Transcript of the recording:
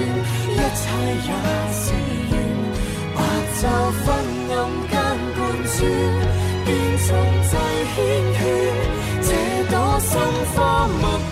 一切也是缘白昼昏暗间盘算便从最谦虚这朵心花没